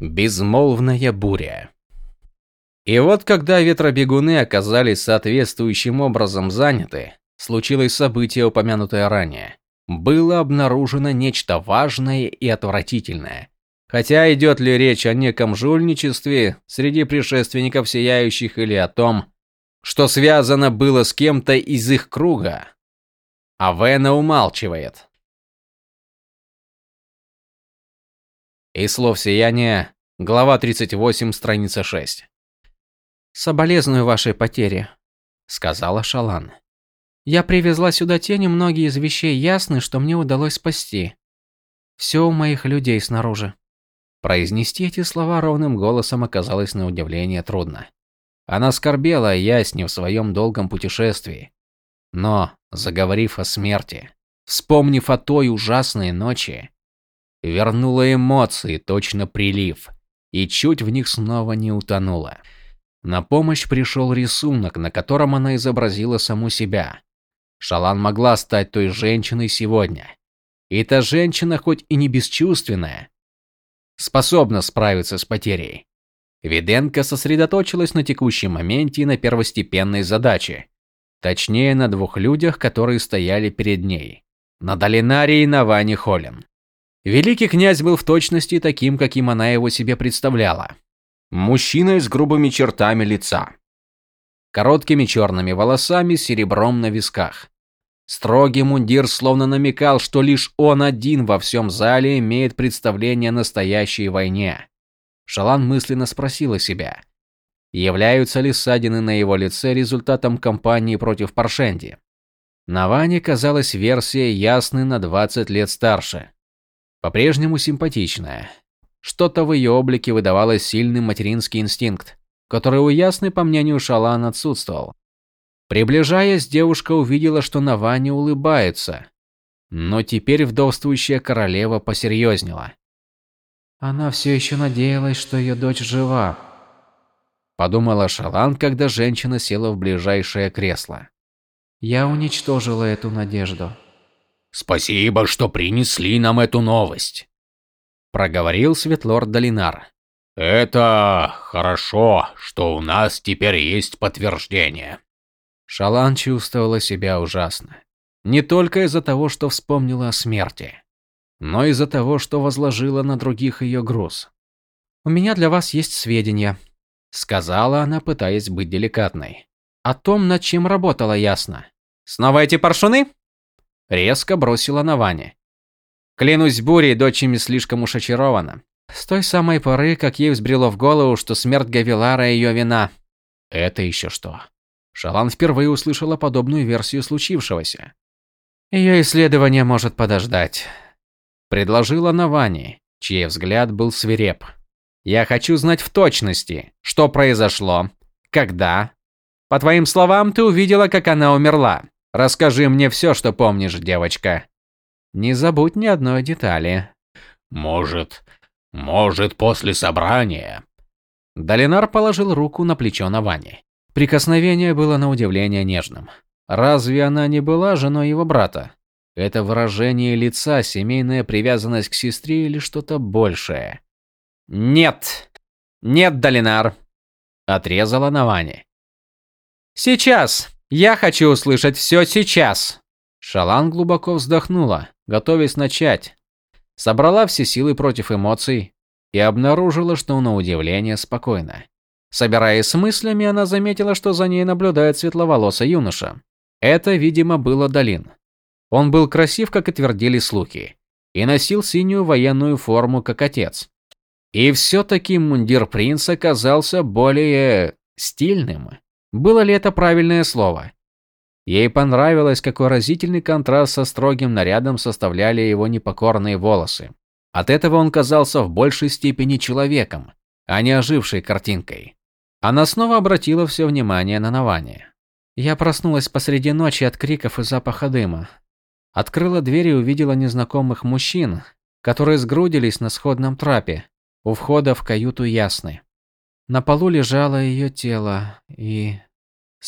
Безмолвная буря. И вот когда ветробегуны оказались соответствующим образом заняты, случилось событие, упомянутое ранее. Было обнаружено нечто важное и отвратительное. Хотя идет ли речь о неком жульничестве среди предшественников Сияющих или о том, что связано было с кем-то из их круга, Авена умалчивает. Из слов сияния, глава 38, страница 6. «Соболезную вашей потере», — сказала Шалан. «Я привезла сюда тени, многие из вещей ясны, что мне удалось спасти. Все у моих людей снаружи». Произнести эти слова ровным голосом оказалось на удивление трудно. Она скорбела о ясне в своем долгом путешествии. Но, заговорив о смерти, вспомнив о той ужасной ночи, вернула эмоции, точно прилив, и чуть в них снова не утонула. На помощь пришел рисунок, на котором она изобразила саму себя. Шалан могла стать той женщиной сегодня. И та женщина, хоть и не бесчувственная, способна справиться с потерей. Виденко сосредоточилась на текущем моменте и на первостепенной задаче. Точнее, на двух людях, которые стояли перед ней. На Долинаре и на Ване Холлин. Великий князь был в точности таким, каким она его себе представляла. Мужчина с грубыми чертами лица. Короткими черными волосами серебром на висках. Строгий мундир словно намекал, что лишь он один во всем зале имеет представление о настоящей войне. Шалан мысленно спросила себя, являются ли ссадины на его лице результатом кампании против Паршенди. На Ване казалась версия ясной на 20 лет старше. По-прежнему симпатичная. Что-то в ее облике выдавало сильный материнский инстинкт, который у Ясны, по мнению Шалан, отсутствовал. Приближаясь, девушка увидела, что Навани улыбается. Но теперь вдовствующая королева посерьезнела. Она все еще надеялась, что ее дочь жива. Подумала Шалан, когда женщина села в ближайшее кресло. Я уничтожила эту надежду. «Спасибо, что принесли нам эту новость», – проговорил Светлорд Долинар. «Это хорошо, что у нас теперь есть подтверждение». Шалан чувствовала себя ужасно. Не только из-за того, что вспомнила о смерти, но из-за того, что возложила на других ее груз. «У меня для вас есть сведения», – сказала она, пытаясь быть деликатной. «О том, над чем работала ясно». «Снова эти паршуны?» Резко бросила на Ване. Клянусь бурей, дочь ими слишком уж очарована. С той самой поры, как ей взбрело в голову, что смерть Гавилара ее вина. Это еще что? Шалан впервые услышала подобную версию случившегося. Ее исследование может подождать. Предложила Навани, чей взгляд был свиреп. Я хочу знать в точности, что произошло, когда. По твоим словам, ты увидела, как она умерла. Расскажи мне все, что помнишь, девочка. Не забудь ни одной детали. Может, может, после собрания. Долинар положил руку на плечо Навани. Прикосновение было на удивление нежным. Разве она не была женой его брата? Это выражение лица, семейная привязанность к сестре или что-то большее? Нет. Нет, Долинар, отрезала Навани. Сейчас. Я хочу услышать все сейчас. Шалан глубоко вздохнула, готовясь начать. Собрала все силы против эмоций и обнаружила, что на удивление спокойно. Собираясь с мыслями, она заметила, что за ней наблюдает светловолосый юноша. Это, видимо, было Долин. Он был красив, как и твердили слухи, и носил синюю военную форму, как отец. И все-таки мундир принца казался более стильным. Было ли это правильное слово? Ей понравилось, какой разительный контраст со строгим нарядом составляли его непокорные волосы. От этого он казался в большей степени человеком, а не ожившей картинкой. Она снова обратила все внимание на Навани. Я проснулась посреди ночи от криков и запаха дыма. Открыла дверь и увидела незнакомых мужчин, которые сгрудились на сходном трапе у входа в каюту Ясны. На полу лежало ее тело, и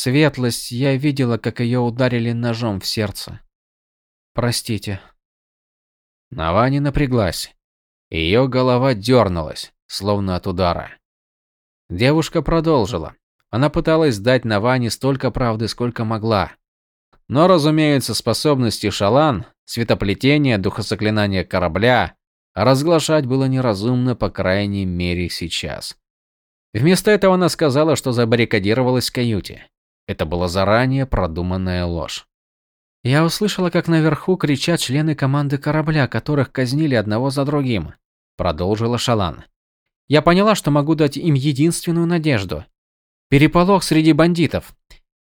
Светлость, я видела, как ее ударили ножом в сердце. Простите. Навани напряглась. Ее голова дернулась. словно от удара. Девушка продолжила. Она пыталась дать Наване столько правды, сколько могла. Но, разумеется, способности Шалан, светоплетение, духосоклинание корабля разглашать было неразумно, по крайней мере, сейчас. Вместо этого она сказала, что забаррикадировалась в каюте. Это была заранее продуманная ложь. Я услышала, как наверху кричат члены команды корабля, которых казнили одного за другим, продолжила Шалан. Я поняла, что могу дать им единственную надежду переполох среди бандитов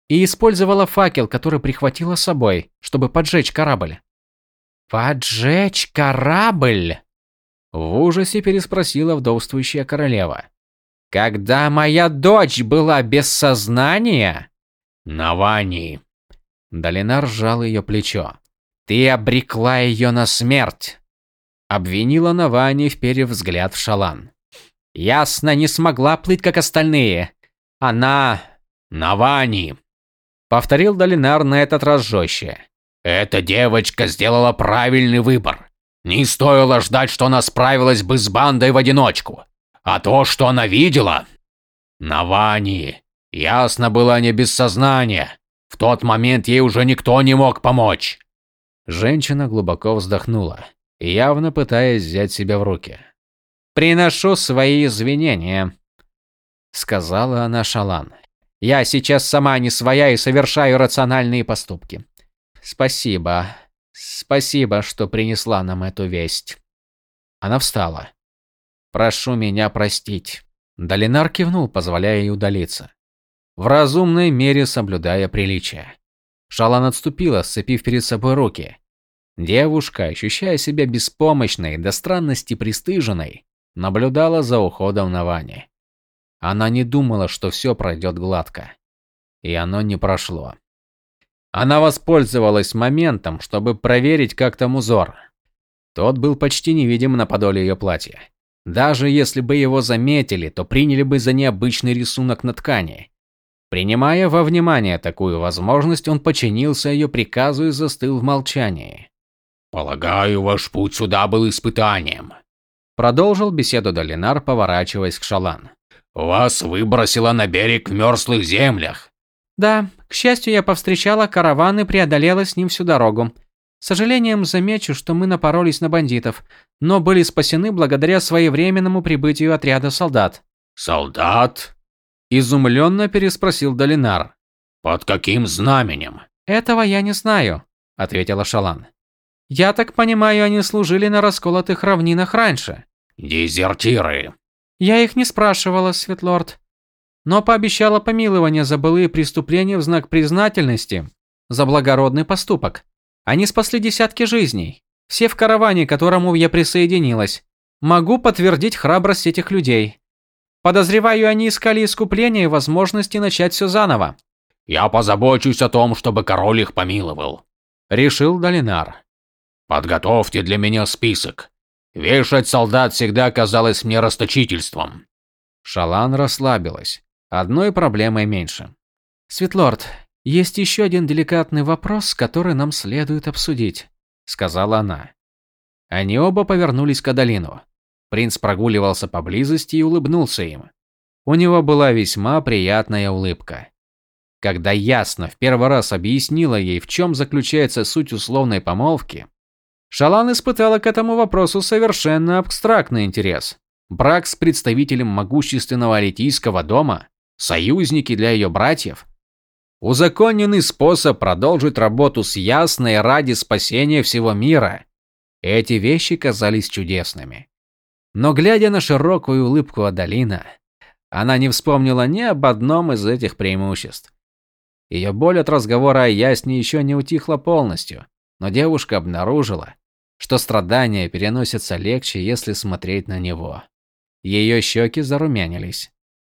и использовала факел, который прихватила с собой, чтобы поджечь корабль. Поджечь корабль? В ужасе переспросила вдовствующая королева. Когда моя дочь была без сознания? Навани. Долинар сжал ее плечо. Ты обрекла ее на смерть. Обвинила Навани, вперев взгляд в Шалан. Ясно, не смогла плыть, как остальные. Она... Навани. Повторил Долинар на этот раз жестче. Эта девочка сделала правильный выбор. Не стоило ждать, что она справилась бы с бандой в одиночку. А то, что она видела... Навани. Ясно было не без сознания. В тот момент ей уже никто не мог помочь. Женщина глубоко вздохнула, явно пытаясь взять себя в руки. «Приношу свои извинения», — сказала она Шалан. «Я сейчас сама не своя и совершаю рациональные поступки. Спасибо. Спасибо, что принесла нам эту весть». Она встала. «Прошу меня простить». Долинар кивнул, позволяя ей удалиться. В разумной мере соблюдая приличия. Шалан отступила, сцепив перед собой руки. Девушка, ощущая себя беспомощной, до странности пристыженной, наблюдала за уходом на Ване. Она не думала, что все пройдет гладко. И оно не прошло. Она воспользовалась моментом, чтобы проверить, как там узор. Тот был почти невидим на подоле ее платья. Даже если бы его заметили, то приняли бы за необычный рисунок на ткани. Принимая во внимание такую возможность, он подчинился ее приказу и застыл в молчании. «Полагаю, ваш путь сюда был испытанием», Продолжил беседу Долинар, поворачиваясь к Шалан. «Вас выбросило на берег в мерзлых землях». «Да, к счастью, я повстречала караван и преодолела с ним всю дорогу. С сожалением замечу, что мы напоролись на бандитов, но были спасены благодаря своевременному прибытию отряда солдат». «Солдат?» – изумленно переспросил Долинар. «Под каким знаменем?» «Этого я не знаю», – ответила Шалан. Я так понимаю, они служили на расколотых равнинах раньше. Дезертиры. Я их не спрашивала, Светлорд. Но пообещала помилование за былые преступления в знак признательности за благородный поступок. Они спасли десятки жизней. Все в караване, к которому я присоединилась. Могу подтвердить храбрость этих людей. Подозреваю, они искали искупления и возможности начать все заново. Я позабочусь о том, чтобы король их помиловал, решил Долинар. Подготовьте для меня список. Вешать солдат всегда казалось мне расточительством. Шалан расслабилась. Одной проблемой меньше. Светлорд, есть еще один деликатный вопрос, который нам следует обсудить, сказала она. Они оба повернулись к Адалину. Принц прогуливался поблизости и улыбнулся им. У него была весьма приятная улыбка. Когда ясно в первый раз объяснила ей, в чем заключается суть условной помолвки, Шалан испытала к этому вопросу совершенно абстрактный интерес. Брак с представителем могущественного алитийского дома, союзники для ее братьев. Узаконенный способ продолжить работу с Ясной ради спасения всего мира. Эти вещи казались чудесными. Но глядя на широкую улыбку Адалина, она не вспомнила ни об одном из этих преимуществ. Ее боль от разговора о Ясне еще не утихла полностью, но девушка обнаружила, что страдания переносятся легче, если смотреть на него. Ее щеки зарумянились.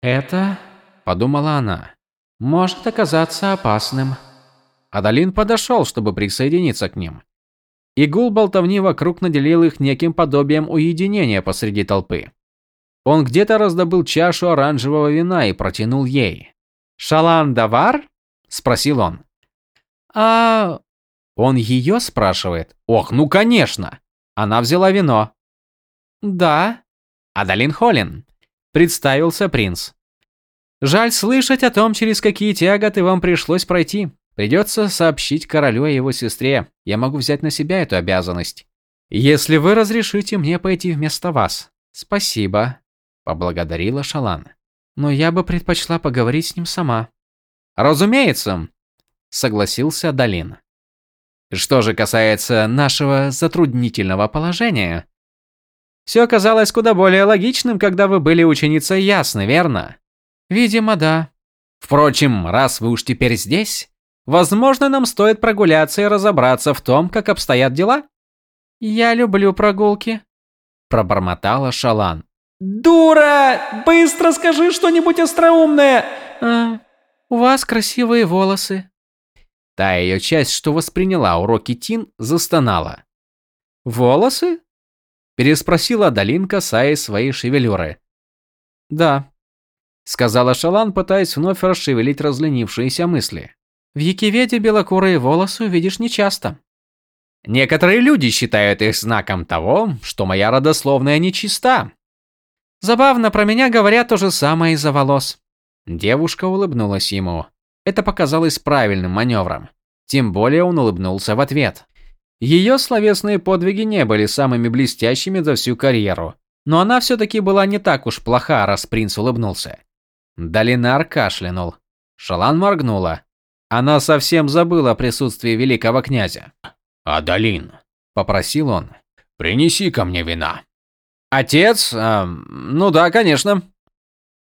«Это...» – подумала она. «Может оказаться опасным». Адалин подошел, чтобы присоединиться к ним. И гул болтовни вокруг наделил их неким подобием уединения посреди толпы. Он где-то раздобыл чашу оранжевого вина и протянул ей. «Шалан Давар?» – спросил он. «А он ее спрашивает? Ох, ну конечно. Она взяла вино. Да. Адалин Холлин. Представился принц. Жаль слышать о том, через какие тяготы вам пришлось пройти. Придется сообщить королю о его сестре. Я могу взять на себя эту обязанность. Если вы разрешите мне пойти вместо вас. Спасибо, поблагодарила Шалан. Но я бы предпочла поговорить с ним сама. Разумеется, согласился Далин. Что же касается нашего затруднительного положения, все оказалось куда более логичным, когда вы были ученицей Ясны, верно? Видимо, да. Впрочем, раз вы уж теперь здесь, возможно, нам стоит прогуляться и разобраться в том, как обстоят дела. Я люблю прогулки, пробормотала Шалан. Дура! Быстро скажи что-нибудь остроумное. А, у вас красивые волосы. Та ее часть, что восприняла уроки Тин, застонала. Волосы? переспросила Далин, касаясь своей шевелюры. Да, сказала Шалан, пытаясь вновь расшевелить разленившиеся мысли. В Якиведе белокурые волосы увидишь нечасто. Некоторые люди считают их знаком того, что моя родословная нечиста. Забавно, про меня говорят то же самое из-за волос. Девушка улыбнулась ему. Это показалось правильным маневром. Тем более он улыбнулся в ответ. Ее словесные подвиги не были самыми блестящими за всю карьеру, но она все-таки была не так уж плоха, раз принц улыбнулся. Долинар кашлянул. Шалан моргнула. Она совсем забыла о присутствии великого князя. «Адалин», — попросил он, — «принеси ко мне вина». «Отец? Э, ну да, конечно».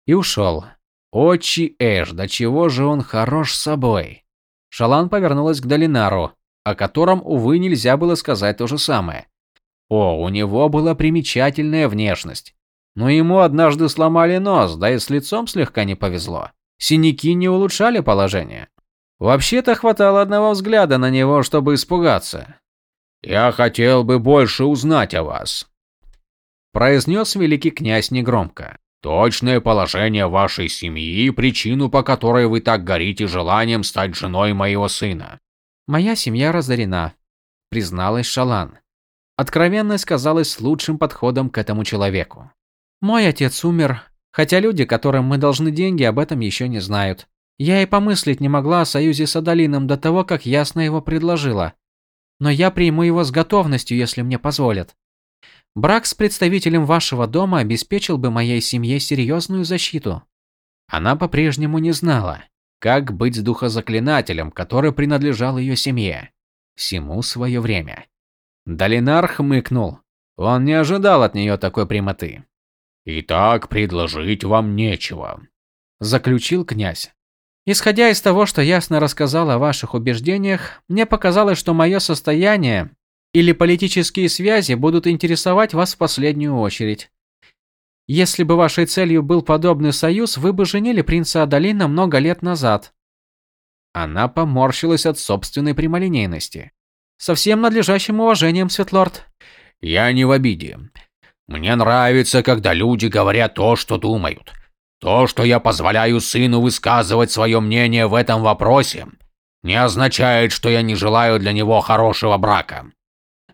И ушел. Очи Эш, до чего же он хорош собой. Шалан повернулась к Долинару, о котором, увы, нельзя было сказать то же самое. О, у него была примечательная внешность. Но ему однажды сломали нос, да и с лицом слегка не повезло. Синяки не улучшали положение. Вообще-то хватало одного взгляда на него, чтобы испугаться. «Я хотел бы больше узнать о вас», – произнес великий князь негромко. «Точное положение вашей семьи и причину, по которой вы так горите желанием стать женой моего сына». «Моя семья разорена», – призналась Шалан. Откровенность казалась лучшим подходом к этому человеку. Мой отец умер, хотя люди, которым мы должны деньги, об этом еще не знают. Я и помыслить не могла о союзе с Адалином до того, как ясно его предложила. Но я приму его с готовностью, если мне позволят. Брак с представителем вашего дома обеспечил бы моей семье серьезную защиту. Она по-прежнему не знала, как быть с духозаклинателем, который принадлежал ее семье. Всему свое время. Долинар хмыкнул. Он не ожидал от нее такой прямоты. «Итак, предложить вам нечего», – заключил князь. Исходя из того, что ясно рассказал о ваших убеждениях, мне показалось, что мое состояние или политические связи будут интересовать вас в последнюю очередь. Если бы вашей целью был подобный союз, вы бы женили принца Адалина много лет назад. Она поморщилась от собственной прямолинейности. Со всем надлежащим уважением, Светлорд. Я не в обиде. Мне нравится, когда люди говорят то, что думают. То, что я позволяю сыну высказывать свое мнение в этом вопросе, не означает, что я не желаю для него хорошего брака.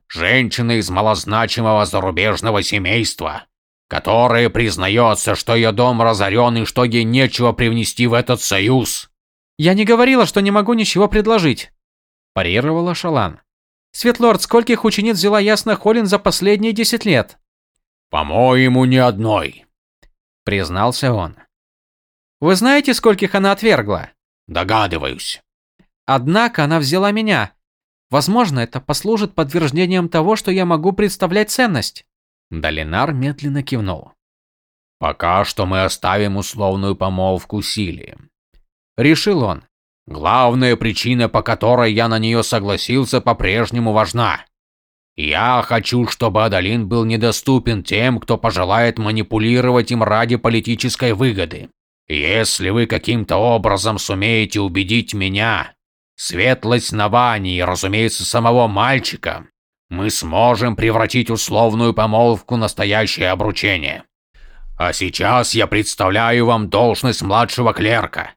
Женщина из малозначимого зарубежного семейства, которая признается, что ее дом разорен и что ей нечего привнести в этот союз. «Я не говорила, что не могу ничего предложить», – парировала Шалан. «Светлорд, скольких учениц взяла ясно Холин за последние десять лет?» «По-моему, ни одной», – признался он. «Вы знаете, скольких она отвергла?» «Догадываюсь». «Однако она взяла меня. Возможно, это послужит подтверждением того, что я могу представлять ценность». Долинар медленно кивнул. «Пока что мы оставим условную помолвку силе», – решил он. «Главная причина, по которой я на нее согласился, по-прежнему важна. Я хочу, чтобы Адалин был недоступен тем, кто пожелает манипулировать им ради политической выгоды. Если вы каким-то образом сумеете убедить меня, светлость Навани и, разумеется, самого мальчика, мы сможем превратить условную помолвку в настоящее обручение. А сейчас я представляю вам должность младшего клерка.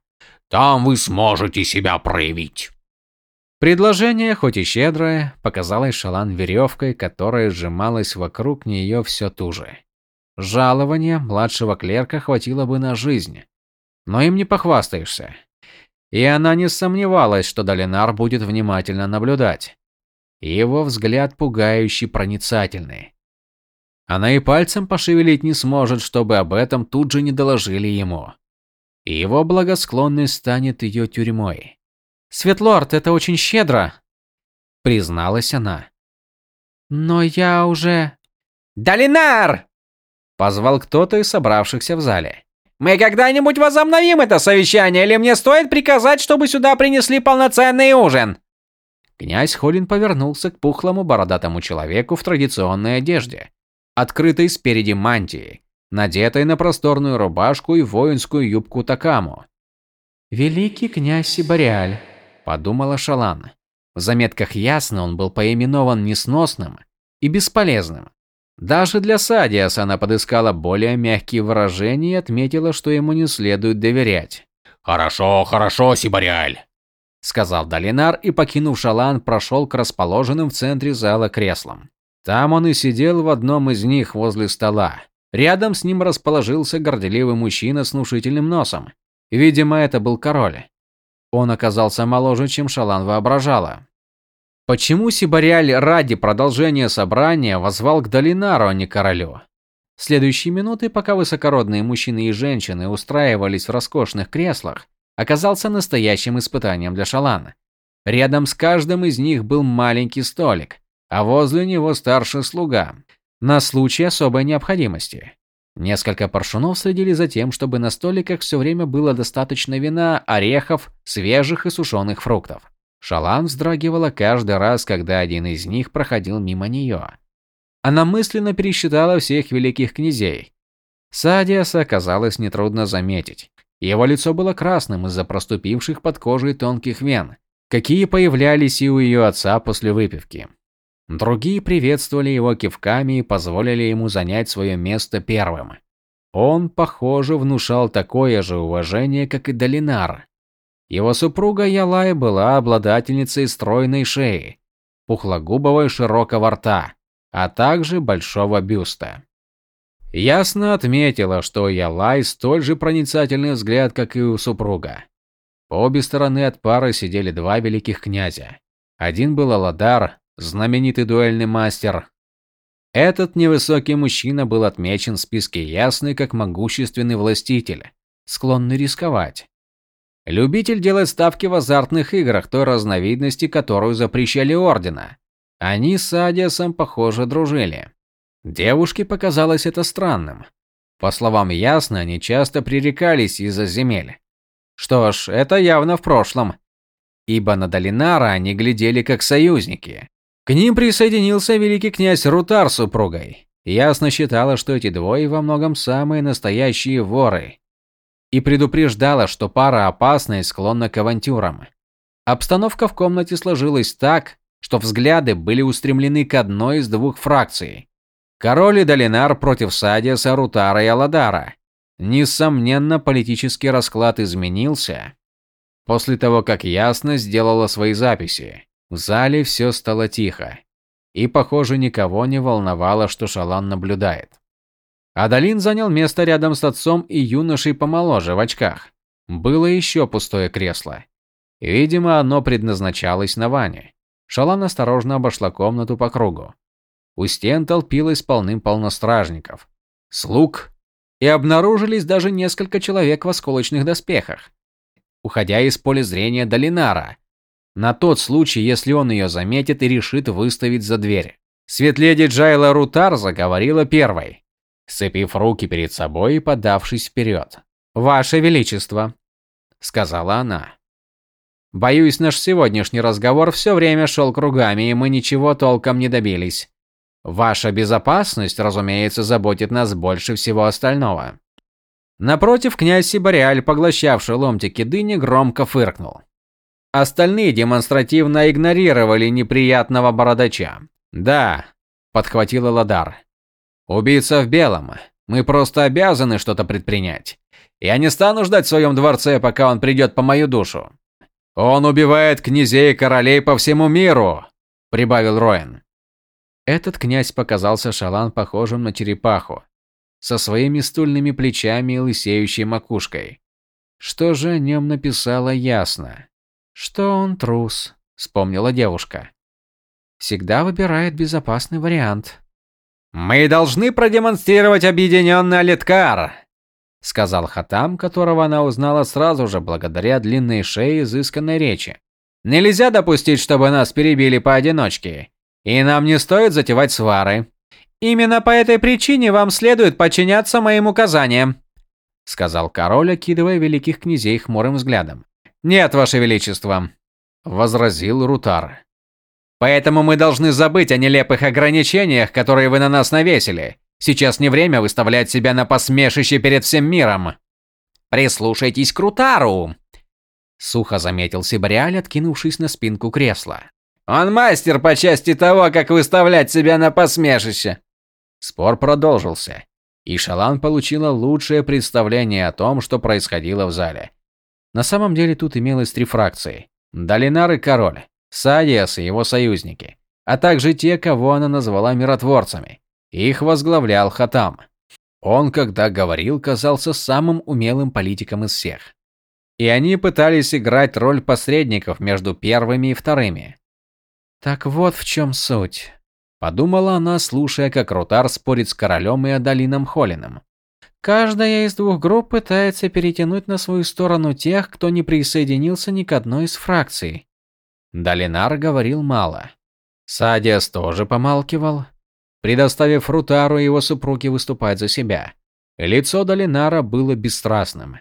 Там вы сможете себя проявить. Предложение, хоть и щедрое, показалось Шалан веревкой, которая сжималась вокруг нее все туже. Жалования младшего клерка хватило бы на жизнь. Но им не похвастаешься. И она не сомневалась, что Долинар будет внимательно наблюдать. Его взгляд пугающий проницательный. Она и пальцем пошевелить не сможет, чтобы об этом тут же не доложили ему. И его благосклонность станет ее тюрьмой. «Светлорд, это очень щедро!» – призналась она. «Но я уже...» «Долинар!» – позвал кто-то из собравшихся в зале. «Мы когда-нибудь возобновим это совещание, или мне стоит приказать, чтобы сюда принесли полноценный ужин?» Князь Холин повернулся к пухлому бородатому человеку в традиционной одежде, открытой спереди мантии, надетой на просторную рубашку и воинскую юбку такаму. «Великий князь Сибариаль», – подумала Шалан. В заметках ясно он был поименован несносным и бесполезным. Даже для Садиаса она подыскала более мягкие выражения и отметила, что ему не следует доверять. «Хорошо, хорошо, Сибариаль», – сказал Долинар и, покинув шалан, прошел к расположенным в центре зала креслам. Там он и сидел в одном из них возле стола. Рядом с ним расположился горделивый мужчина с внушительным носом. Видимо, это был король. Он оказался моложе, чем Шалан воображала. Почему Сибариаль ради продолжения собрания возвал к Долинару, а не королю? Следующие минуты, пока высокородные мужчины и женщины устраивались в роскошных креслах, оказался настоящим испытанием для Шалана. Рядом с каждым из них был маленький столик, а возле него старший слуга, на случай особой необходимости. Несколько паршунов следили за тем, чтобы на столиках все время было достаточно вина, орехов, свежих и сушеных фруктов. Шалан вздрагивала каждый раз, когда один из них проходил мимо нее. Она мысленно пересчитала всех великих князей. Садиаса оказалось нетрудно заметить. Его лицо было красным из-за проступивших под кожей тонких вен, какие появлялись и у ее отца после выпивки. Другие приветствовали его кивками и позволили ему занять свое место первым. Он, похоже, внушал такое же уважение, как и Долинар. Его супруга Ялай была обладательницей стройной шеи, пухлогубого и широкого рта, а также большого бюста. Ясно отметила, что Ялай столь же проницательный взгляд, как и у супруга. По обе стороны от пары сидели два великих князя. Один был Аладар, знаменитый дуэльный мастер. Этот невысокий мужчина был отмечен в списке ясный как могущественный властитель, склонный рисковать. Любитель делать ставки в азартных играх той разновидности, которую запрещали Ордена. Они с Адиасом, похоже, дружили. Девушке показалось это странным. По словам Ясно, они часто пререкались из-за земель. Что ж, это явно в прошлом. Ибо на Долинара они глядели как союзники. К ним присоединился великий князь Рутар с супругой. Ясно считала, что эти двое во многом самые настоящие воры и предупреждала, что пара опасна и склонна к авантюрам. Обстановка в комнате сложилась так, что взгляды были устремлены к одной из двух фракций. Король и Долинар против Садиаса, Рутара и Аладара. Несомненно, политический расклад изменился. После того, как Ясно сделала свои записи, в зале все стало тихо. И, похоже, никого не волновало, что Шалан наблюдает. Адалин занял место рядом с отцом и юношей помоложе в очках. Было еще пустое кресло. Видимо, оно предназначалось на Ване. Шалан осторожно обошла комнату по кругу. У стен толпилось полным-полно стражников, слуг, и обнаружились даже несколько человек в осколочных доспехах. Уходя из поля зрения Долинара, на тот случай, если он ее заметит и решит выставить за дверь. Светледи Джайла Рутар заговорила первой сцепив руки перед собой и подавшись вперед. «Ваше Величество», — сказала она. «Боюсь, наш сегодняшний разговор все время шел кругами, и мы ничего толком не добились. Ваша безопасность, разумеется, заботит нас больше всего остального». Напротив, князь Сибариаль, поглощавший ломтики дыни, громко фыркнул. Остальные демонстративно игнорировали неприятного бородача. «Да», – подхватила Ладар, Убийца в белом. Мы просто обязаны что-то предпринять. Я не стану ждать в своем дворце, пока он придет по мою душу. Он убивает князей и королей по всему миру, прибавил Роен. Этот князь показался Шалан похожим на черепаху. со своими стульными плечами и лысеющей макушкой. Что же о нем написала ясно? Что он трус, вспомнила девушка. Всегда выбирает безопасный вариант. «Мы должны продемонстрировать объединенный Алиткар», сказал Хатам, которого она узнала сразу же благодаря длинной шее и изысканной речи. «Нельзя допустить, чтобы нас перебили поодиночке, и нам не стоит затевать свары. Именно по этой причине вам следует подчиняться моим указаниям», сказал король, окидывая великих князей хмурым взглядом. «Нет, ваше величество», возразил Рутар. «Поэтому мы должны забыть о нелепых ограничениях, которые вы на нас навесили. Сейчас не время выставлять себя на посмешище перед всем миром. Прислушайтесь к Рутару!» Сухо заметил Сибариаль, откинувшись на спинку кресла. «Он мастер по части того, как выставлять себя на посмешище!» Спор продолжился, и Шалан получила лучшее представление о том, что происходило в зале. На самом деле тут имелось три фракции. Долинар и Король, Садиас и его союзники, а также те, кого она назвала миротворцами. Их возглавлял Хатам. Он, когда говорил, казался самым умелым политиком из всех. И они пытались играть роль посредников между первыми и вторыми. Так вот в чем суть. Подумала она, слушая, как Рутар спорит с королем и Адалином Холином. Каждая из двух групп пытается перетянуть на свою сторону тех, кто не присоединился ни к одной из фракций. Долинар говорил мало. Садиас тоже помалкивал предоставив Рутару и его супруге выступать за себя. Лицо Долинара было бесстрастным.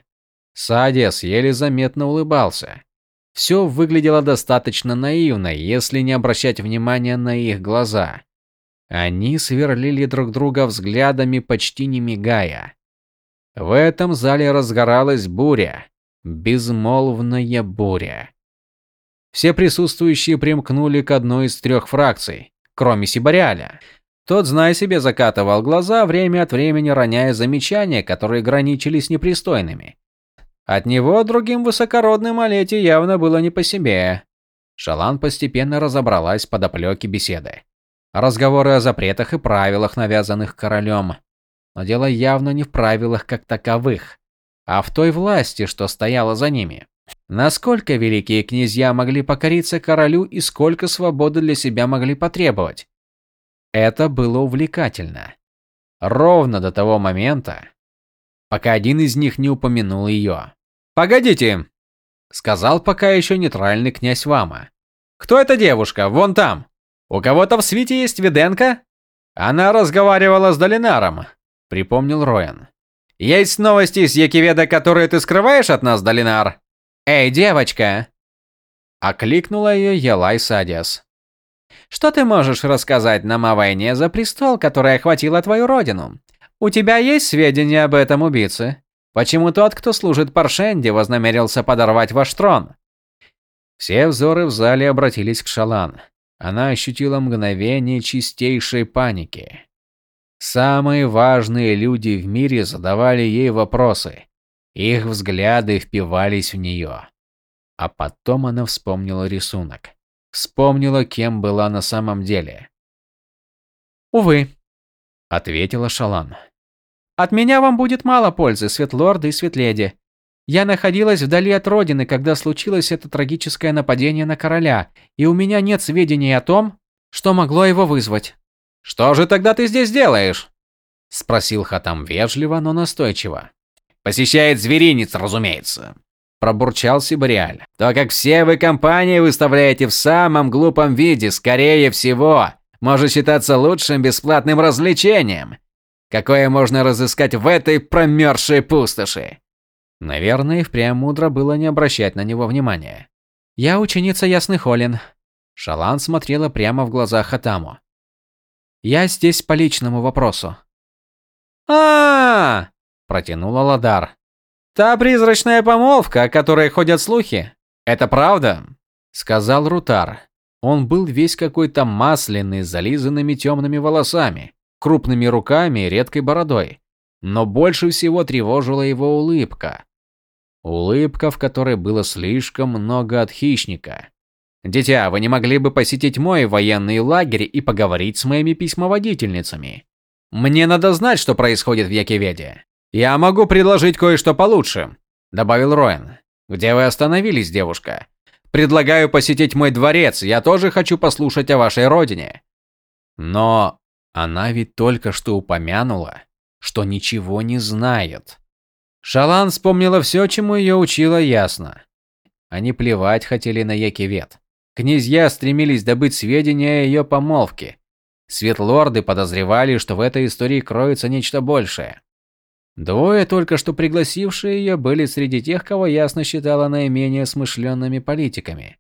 Садиас еле заметно улыбался. Все выглядело достаточно наивно, если не обращать внимания на их глаза. Они сверлили друг друга взглядами, почти не мигая. В этом зале разгоралась буря. Безмолвная буря. Все присутствующие примкнули к одной из трех фракций, кроме Сибариаля. Тот, зная себе, закатывал глаза, время от времени роняя замечания, которые граничили с непристойными. От него другим высокородным Олете явно было не по себе. Шалан постепенно разобралась под оплеки беседы. Разговоры о запретах и правилах, навязанных королем. Но дело явно не в правилах как таковых, а в той власти, что стояла за ними. Насколько великие князья могли покориться королю и сколько свободы для себя могли потребовать? Это было увлекательно. Ровно до того момента, пока один из них не упомянул ее. «Погодите!» – сказал пока еще нейтральный князь Вама. «Кто эта девушка? Вон там! У кого-то в свите есть Виденко?» «Она разговаривала с Долинаром», – припомнил Роен. «Есть новости из Якиведа, которые ты скрываешь от нас, Долинар?» «Эй, девочка!» Окликнула ее Елай Садиас. Что ты можешь рассказать нам о войне за престол, которая охватила твою родину? У тебя есть сведения об этом убийце? Почему тот, кто служит Паршенде, вознамерился подорвать ваш трон? Все взоры в зале обратились к Шалан. Она ощутила мгновение чистейшей паники. Самые важные люди в мире задавали ей вопросы. Их взгляды впивались в нее. А потом она вспомнила рисунок. Вспомнила, кем была на самом деле. «Увы», — ответила Шалан. «От меня вам будет мало пользы, светлорды и светледи. Я находилась вдали от родины, когда случилось это трагическое нападение на короля, и у меня нет сведений о том, что могло его вызвать». «Что же тогда ты здесь делаешь?» — спросил Хатам вежливо, но настойчиво. «Посещает зверинец, разумеется пробурчал Сибариаль. То, как все вы компании выставляете в самом глупом виде, скорее всего, может считаться лучшим бесплатным развлечением. Какое можно разыскать в этой промерзшей пустоши? Наверное, и впрямь мудро было не обращать на него внимания. Я ученица Ясных Олин. Шалан смотрела прямо в глаза Хатаму. Я здесь по личному вопросу. А, -а, -а, -а протянула Ладар. Та призрачная помолвка, о которой ходят слухи. Это правда? сказал Рутар. Он был весь какой-то масляный, зализанными темными волосами, крупными руками и редкой бородой. Но больше всего тревожила его улыбка. Улыбка, в которой было слишком много от хищника. «Дитя, вы не могли бы посетить мой военный лагерь и поговорить с моими письмоводительницами? Мне надо знать, что происходит в Якиведе. Я могу предложить кое-что получше, добавил Роэн. Где вы остановились, девушка? Предлагаю посетить мой дворец. Я тоже хочу послушать о вашей родине. Но она ведь только что упомянула, что ничего не знает. Шалан вспомнила все, чему ее учила ясно. Они плевать хотели на Якивет. Князья стремились добыть сведения о ее помолвке, Светлорды подозревали, что в этой истории кроется нечто большее. Двое, только что пригласившие ее, были среди тех, кого ясно считала наименее смышленными политиками.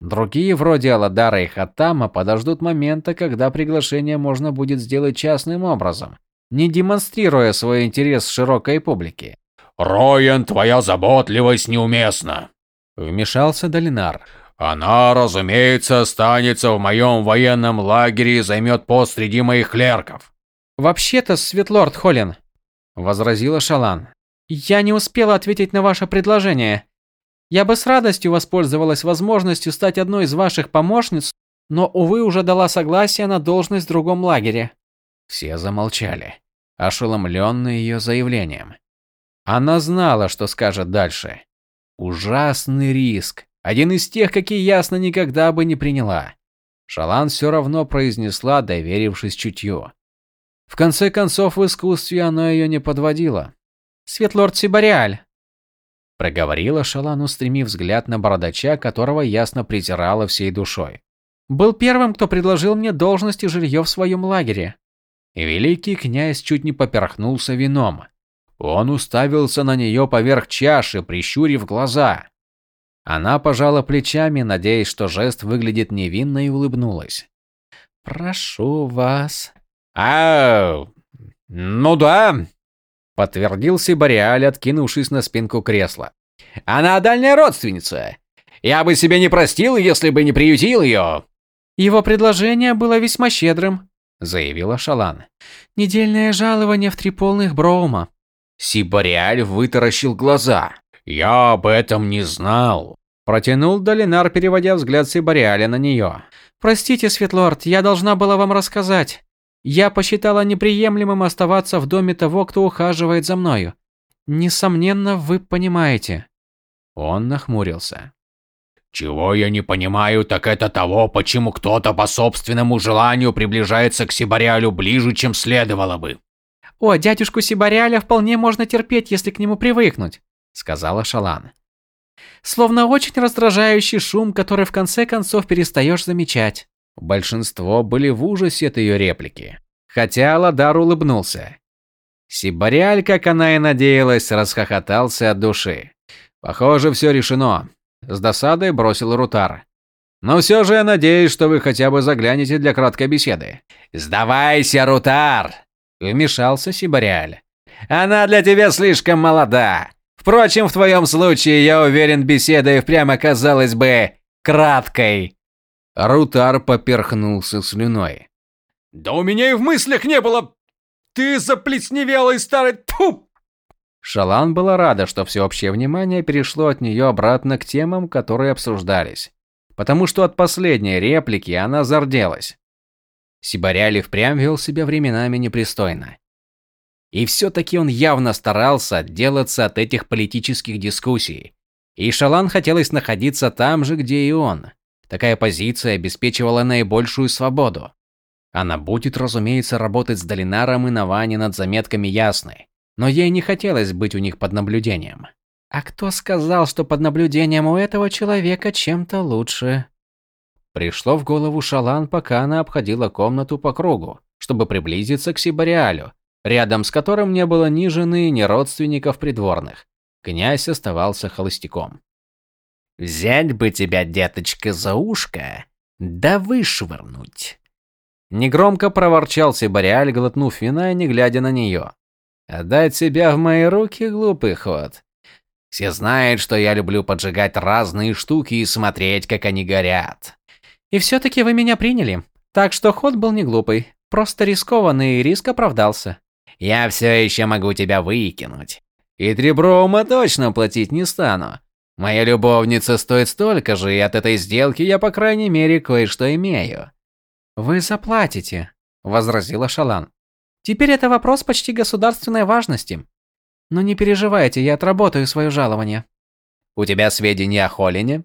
Другие, вроде Аладара и Хатама, подождут момента, когда приглашение можно будет сделать частным образом, не демонстрируя свой интерес широкой публике. «Роян, твоя заботливость неуместна», – вмешался Долинар. Она, разумеется, останется в моем военном лагере и займет пост среди моих клерков. Вообще-то, Светлорд Холлин, возразила Шалан. Я не успела ответить на ваше предложение. Я бы с радостью воспользовалась возможностью стать одной из ваших помощниц, но увы, уже дала согласие на должность в другом лагере. Все замолчали, ошеломленные ее заявлением. Она знала, что скажет дальше. Ужасный риск, один из тех, какие ясно никогда бы не приняла. Шалан все равно произнесла, доверившись чутью. В конце концов, в искусстве оно ее не подводило. «Светлорд Сибариаль», – проговорила Шалан, устремив взгляд на бородача, которого ясно презирала всей душой. «Был первым, кто предложил мне должность и жилье в своем лагере». И великий князь чуть не поперхнулся вином. Он уставился на нее поверх чаши, прищурив глаза. Она пожала плечами, надеясь, что жест выглядит невинно и улыбнулась. «Прошу вас». «А, ну да», – подтвердил Сибариаль, откинувшись на спинку кресла. «Она дальняя родственница. Я бы себе не простил, если бы не приютил ее». «Его предложение было весьма щедрым», – заявила Шалан. «Недельное жалование в три полных броума». Сибариаль вытаращил глаза. «Я об этом не знал», – протянул Долинар, переводя взгляд Сибариаля на нее. «Простите, Светлорд, я должна была вам рассказать. Я посчитала неприемлемым оставаться в доме того, кто ухаживает за мною. Несомненно, вы понимаете». Он нахмурился. «Чего я не понимаю, так это того, почему кто-то по собственному желанию приближается к Сибариалю ближе, чем следовало бы». «О, дядюшку Сибариаля вполне можно терпеть, если к нему привыкнуть сказала Шалан. Словно очень раздражающий шум, который в конце концов перестаешь замечать. Большинство были в ужасе от ее реплики. Хотя Ладар улыбнулся. Сибариаль, как она и надеялась, расхохотался от души. Похоже, все решено. С досадой бросил Рутар. Но все же я надеюсь, что вы хотя бы заглянете для краткой беседы. Сдавайся, Рутар! Вмешался Сибариаль. Она для тебя слишком молода. Впрочем, в твоем случае, я уверен, беседа и впрямь оказалась бы краткой. Рутар поперхнулся слюной. Да у меня и в мыслях не было. Ты заплесневелый старый тьфу! Шалан была рада, что всеобщее внимание перешло от нее обратно к темам, которые обсуждались. Потому что от последней реплики она зарделась. Сибаряли впрямь вел себя временами непристойно. И все-таки он явно старался отделаться от этих политических дискуссий. И Шалан хотелось находиться там же, где и он. Такая позиция обеспечивала наибольшую свободу. Она будет, разумеется, работать с Долинаром и Навани над заметками ясны. Но ей не хотелось быть у них под наблюдением. А кто сказал, что под наблюдением у этого человека чем-то лучше? Пришло в голову Шалан, пока она обходила комнату по кругу, чтобы приблизиться к Сибариалю, рядом с которым не было ни жены, ни родственников придворных. Князь оставался холостяком. «Взять бы тебя, деточка, за ушко, да вышвырнуть!» Негромко проворчал Сибариаль, глотнув вина и не глядя на нее. «Отдать себя в мои руки – глупый ход. Все знают, что я люблю поджигать разные штуки и смотреть, как они горят». «И все-таки вы меня приняли, так что ход был не глупый, просто рискованный, и риск оправдался я все еще могу тебя выкинуть. И три броума точно платить не стану. Моя любовница стоит столько же, и от этой сделки я, по крайней мере, кое-что имею. Вы заплатите, возразила Шалан. Теперь это вопрос почти государственной важности. Но не переживайте, я отработаю свое жалование. У тебя сведения о Холине?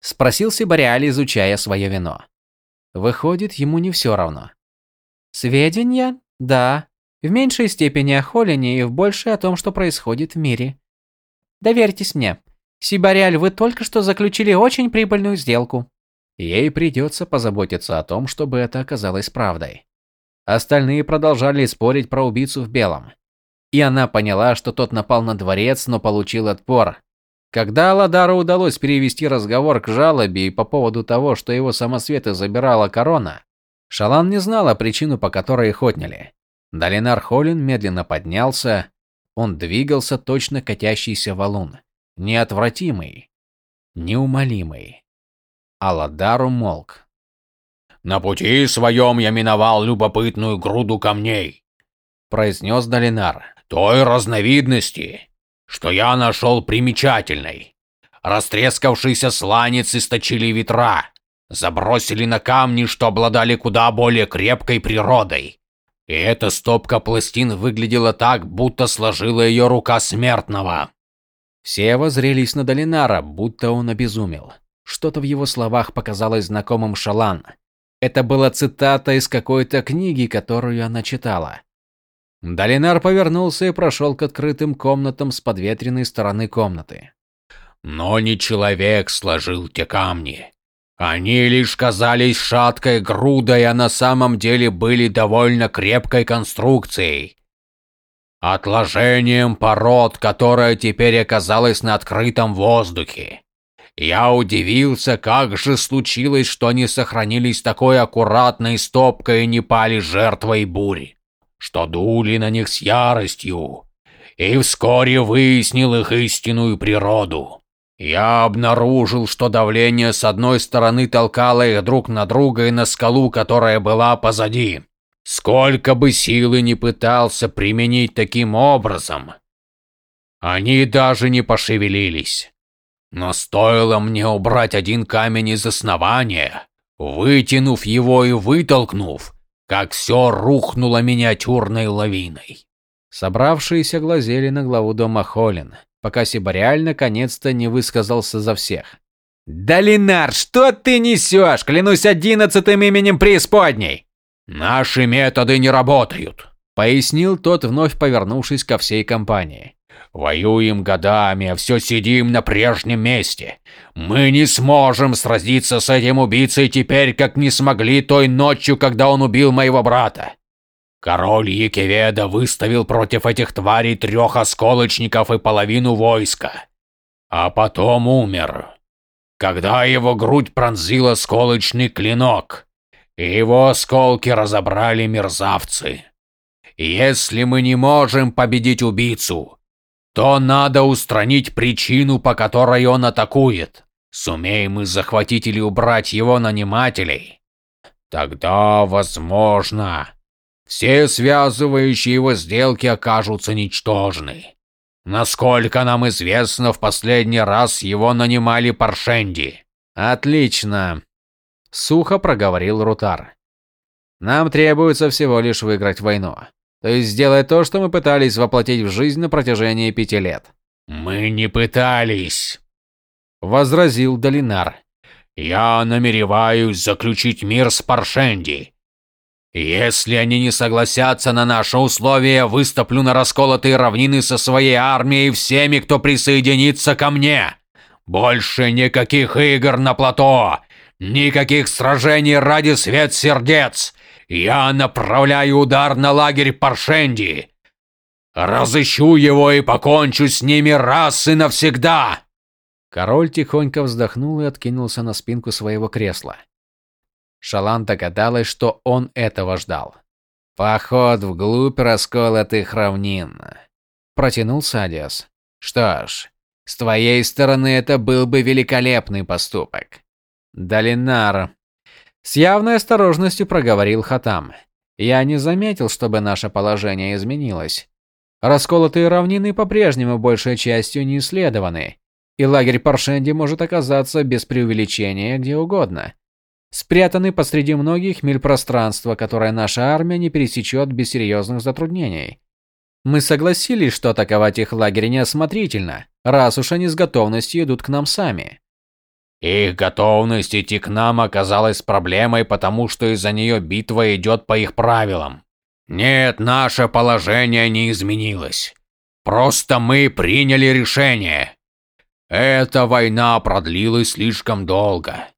Спросил Сибариаль, изучая свое вино. Выходит, ему не все равно. Сведения? Да. В меньшей степени о Холине и в большей о том, что происходит в мире. Доверьтесь мне. Сибариаль, вы только что заключили очень прибыльную сделку. Ей придется позаботиться о том, чтобы это оказалось правдой. Остальные продолжали спорить про убийцу в белом. И она поняла, что тот напал на дворец, но получил отпор. Когда Аладару удалось перевести разговор к жалобе и по поводу того, что его самосветы забирала корона, Шалан не знала причину, по которой их отняли. Долинар Холин медленно поднялся. Он двигался точно катящийся валун. Неотвратимый. Неумолимый. Аладар умолк. «На пути своем я миновал любопытную груду камней», – произнес Долинар. «Той разновидности, что я нашел примечательной. Растрескавшийся сланец источили ветра, забросили на камни, что обладали куда более крепкой природой. И эта стопка пластин выглядела так, будто сложила ее рука смертного. Все воззрелись на Долинара, будто он обезумел. Что-то в его словах показалось знакомым Шалан. Это была цитата из какой-то книги, которую она читала. Долинар повернулся и прошел к открытым комнатам с подветренной стороны комнаты. Но не человек сложил те камни. Они лишь казались шаткой грудой, а на самом деле были довольно крепкой конструкцией. Отложением пород, которая теперь оказалась на открытом воздухе. Я удивился, как же случилось, что они сохранились такой аккуратной стопкой и не пали жертвой бури, что дули на них с яростью, и вскоре выяснил их истинную природу. Я обнаружил, что давление с одной стороны толкало их друг на друга и на скалу, которая была позади. Сколько бы силы ни пытался применить таким образом, они даже не пошевелились. Но стоило мне убрать один камень из основания, вытянув его и вытолкнув, как все рухнуло миниатюрной лавиной. Собравшиеся глазели на главу дома Холлин, пока Сибариаль наконец-то не высказался за всех. «Долинар, что ты несешь? Клянусь одиннадцатым именем преисподней!» «Наши методы не работают», — пояснил тот, вновь повернувшись ко всей компании. Воюем годами, а все сидим на прежнем месте. Мы не сможем сразиться с этим убийцей теперь, как не смогли той ночью, когда он убил моего брата. Король Якеведа выставил против этих тварей трех осколочников и половину войска. А потом умер. Когда его грудь пронзил осколочный клинок, и его осколки разобрали мерзавцы. Если мы не можем победить убийцу, то надо устранить причину, по которой он атакует. Сумеем мы захватить или убрать его нанимателей, тогда, возможно, все связывающие его сделки окажутся ничтожны. Насколько нам известно, в последний раз его нанимали Паршенди. Отлично, сухо проговорил Рутар. Нам требуется всего лишь выиграть войну. То есть сделать то, что мы пытались воплотить в жизнь на протяжении пяти лет. Мы не пытались, возразил Долинар. Я намереваюсь заключить мир с Паршенди. Если они не согласятся на наши условия, выступлю на расколотые равнины со своей армией всеми, кто присоединится ко мне. Больше никаких игр на плато, никаких сражений ради свет сердец. Я направляю удар на лагерь Паршенди. Разыщу его и покончу с ними раз и навсегда. Король тихонько вздохнул и откинулся на спинку своего кресла. Шалан догадалась, что он этого ждал. Поход вглубь расколотых равнин. Протянул Садиас. Что ж, с твоей стороны это был бы великолепный поступок. Долинар, с явной осторожностью проговорил Хатам. Я не заметил, чтобы наше положение изменилось. Расколотые равнины по-прежнему большей частью не исследованы, и лагерь Паршенди может оказаться без преувеличения где угодно. Спрятаны посреди многих миль пространства, которое наша армия не пересечет без серьезных затруднений. Мы согласились, что атаковать их лагерь неосмотрительно, раз уж они с готовностью идут к нам сами. Их готовность идти к нам оказалась проблемой, потому что из-за нее битва идет по их правилам. Нет, наше положение не изменилось. Просто мы приняли решение. Эта война продлилась слишком долго.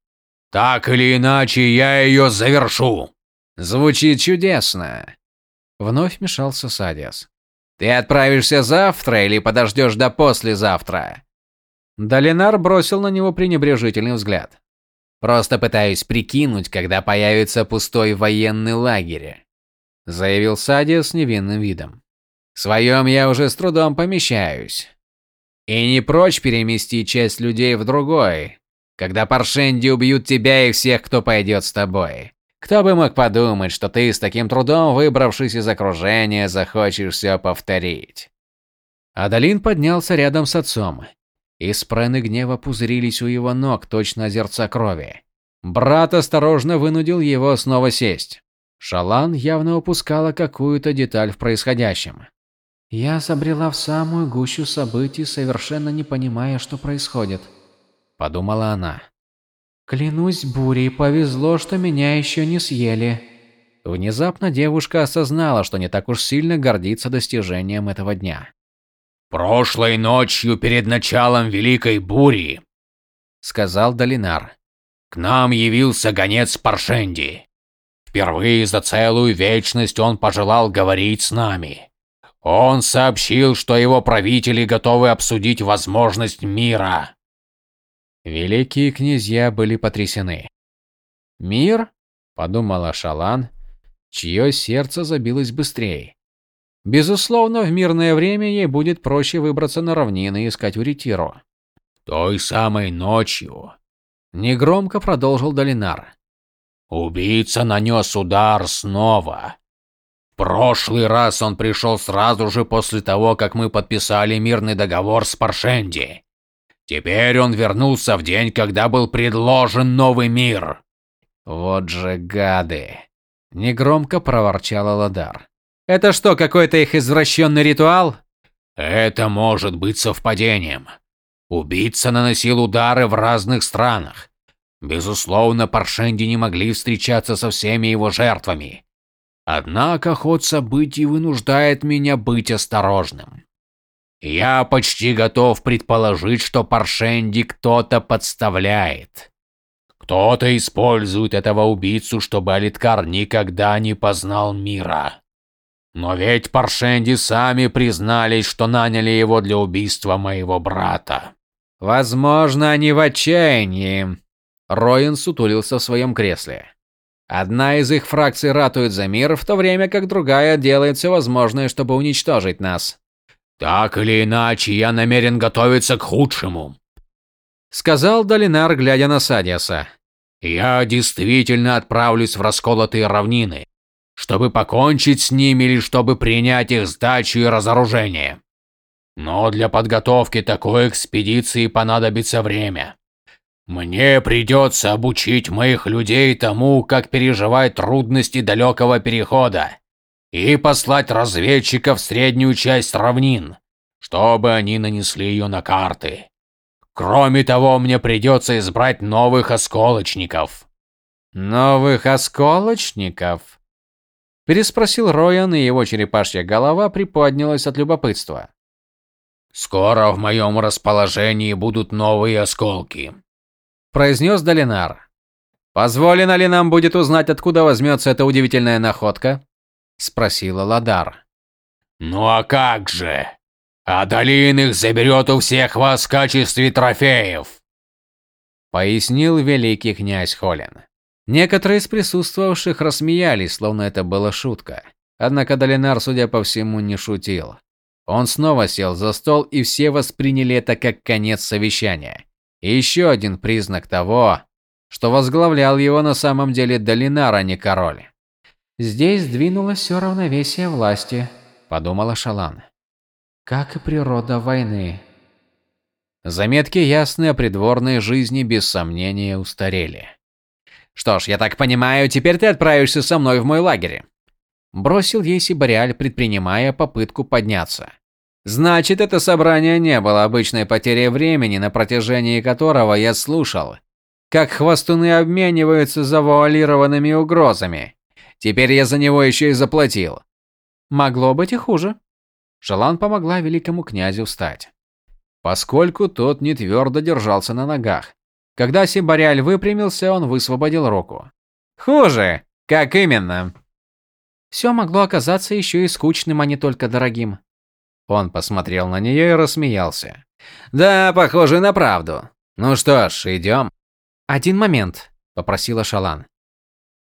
Так или иначе, я ее завершу. Звучит чудесно. Вновь вмешался Садиас. Ты отправишься завтра или подождешь до послезавтра? Долинар бросил на него пренебрежительный взгляд. Просто пытаюсь прикинуть, когда появится пустой военный лагерь, заявил Садиас с невинным видом. В своем я уже с трудом помещаюсь. И не прочь переместить часть людей в другой, когда Паршенди убьют тебя и всех, кто пойдет с тобой. Кто бы мог подумать, что ты с таким трудом, выбравшись из окружения, захочешь все повторить. Адалин поднялся рядом с отцом. И спрены гнева пузырились у его ног, точно озерца крови. Брат осторожно вынудил его снова сесть. Шалан явно упускала какую-то деталь в происходящем. «Я забрела в самую гущу событий, совершенно не понимая, что происходит», – подумала она. «Клянусь бурей, повезло, что меня еще не съели». Внезапно девушка осознала, что не так уж сильно гордится достижением этого дня. «Прошлой ночью перед началом Великой Бури», – сказал Долинар, – «к нам явился гонец Паршенди. Впервые за целую вечность он пожелал говорить с нами. Он сообщил, что его правители готовы обсудить возможность мира. Великие князья были потрясены. «Мир?» – подумала Шалан, чье сердце забилось быстрее. Безусловно, в мирное время ей будет проще выбраться на равнины и искать Уритиру. «Той самой ночью», – негромко продолжил Долинар. «Убийца нанес удар снова прошлый раз он пришел сразу же после того, как мы подписали мирный договор с Паршенди. Теперь он вернулся в день, когда был предложен новый мир. Вот же гады. Негромко проворчал Ладар. Это что, какой-то их извращенный ритуал? Это может быть совпадением. Убийца наносил удары в разных странах. Безусловно, Паршенди не могли встречаться со всеми его жертвами. Однако ход событий вынуждает меня быть осторожным. Я почти готов предположить, что Паршенди кто-то подставляет. Кто-то использует этого убийцу, чтобы Алиткар никогда не познал мира. Но ведь Паршенди сами признались, что наняли его для убийства моего брата. Возможно, они в отчаянии. Роин сутулился в своем кресле. Одна из их фракций ратует за мир, в то время как другая делает все возможное, чтобы уничтожить нас. Так или иначе, я намерен готовиться к худшему, сказал Долинар, глядя на Садиаса. Я действительно отправлюсь в расколотые равнины, чтобы покончить с ними или чтобы принять их сдачу и разоружение. Но для подготовки такой экспедиции понадобится время. Мне придется обучить моих людей тому, как переживать трудности далекого перехода, и послать разведчиков в среднюю часть равнин, чтобы они нанесли ее на карты. Кроме того, мне придется избрать новых осколочников. Новых осколочников? Переспросил Роян, и его черепашья голова приподнялась от любопытства. Скоро в моем расположении будут новые осколки произнес Долинар. Позволено ли нам будет узнать, откуда возьмется эта удивительная находка? Спросила Ладар. Ну а как же? Адалин их заберет у всех вас в качестве трофеев, пояснил великий князь Холин. Некоторые из присутствовавших рассмеялись, словно это была шутка. Однако Долинар, судя по всему, не шутил. Он снова сел за стол, и все восприняли это как конец совещания. И еще один признак того, что возглавлял его на самом деле Долинар, а не король. «Здесь сдвинулось все равновесие власти», – подумала Шалан. «Как и природа войны». Заметки ясные о придворной жизни без сомнения устарели. Что ж, я так понимаю, теперь ты отправишься со мной в мой лагерь. Бросил ей Сибариаль, предпринимая попытку подняться. Значит, это собрание не было обычной потерей времени, на протяжении которого я слушал, как хвостуны обмениваются завуалированными угрозами. Теперь я за него еще и заплатил. Могло быть и хуже. Жалан помогла великому князю встать. Поскольку тот не твердо держался на ногах. Когда Симбариаль выпрямился, он высвободил руку. «Хуже! Как именно?» Все могло оказаться еще и скучным, а не только дорогим. Он посмотрел на нее и рассмеялся. «Да, похоже на правду. Ну что ж, идем». «Один момент», – попросила Шалан.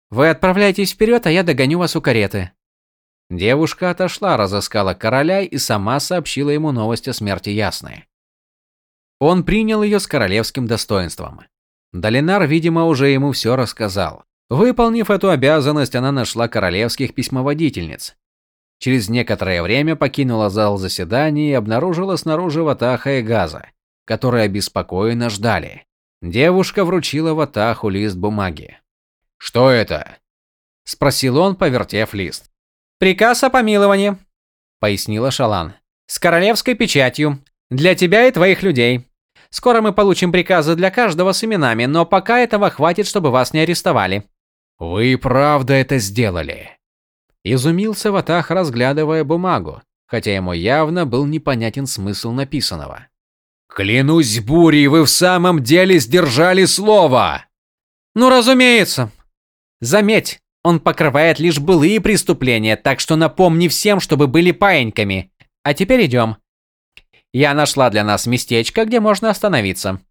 «Вы отправляйтесь вперед, а я догоню вас у кареты». Девушка отошла, разыскала короля и сама сообщила ему новость о смерти Ясной. Он принял ее с королевским достоинством. Долинар, видимо, уже ему все рассказал. Выполнив эту обязанность, она нашла королевских письмоводительниц. Через некоторое время покинула зал заседаний и обнаружила снаружи Ватаха и Газа, которые обеспокоенно ждали. Девушка вручила Ватаху лист бумаги. «Что это?» – спросил он, повертев лист. «Приказ о помиловании», – пояснила Шалан. «С королевской печатью. Для тебя и твоих людей. Скоро мы получим приказы для каждого с именами, но пока этого хватит, чтобы вас не арестовали». «Вы правда это сделали?» Изумился Ватах, разглядывая бумагу, хотя ему явно был непонятен смысл написанного. «Клянусь бурей, вы в самом деле сдержали слово!» «Ну, разумеется!» «Заметь, он покрывает лишь былые преступления, так что напомни всем, чтобы были паиньками. А теперь идем. Я нашла для нас местечко, где можно остановиться.